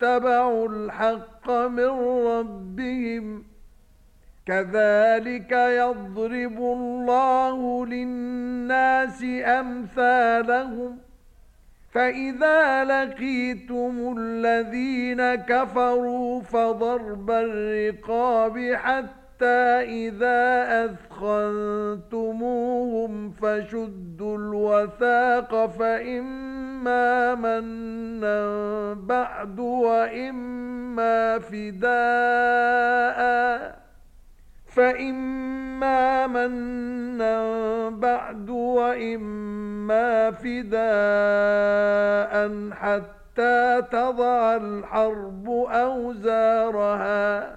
اتبعوا الحق من ربهم كذلك يضرب الله للناس أمثالهم فإذا لقيتم الذين كفروا فضرب الرقاب حتى حَتَّى إِذَا أَثْخَنْتُمُوهُمْ فَشُدُّوا الْوَثَاقَ فَإِمَّا مَنًّا بَعْدُ وَإِمَّا فِدَاءً فَإِمَّا مَنًّا بَعْدُ وَإِمَّا فِدَاءً حَتَّى تَضَعَ الْحَرْبُ أَوْزَارَهَا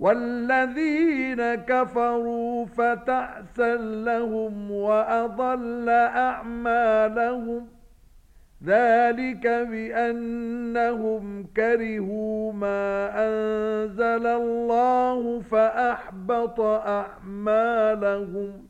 والذين كفروا فتأسا لهم وأضل أعمالهم ذلك بأنهم كرهوا ما أنزل الله فأحبط أعمالهم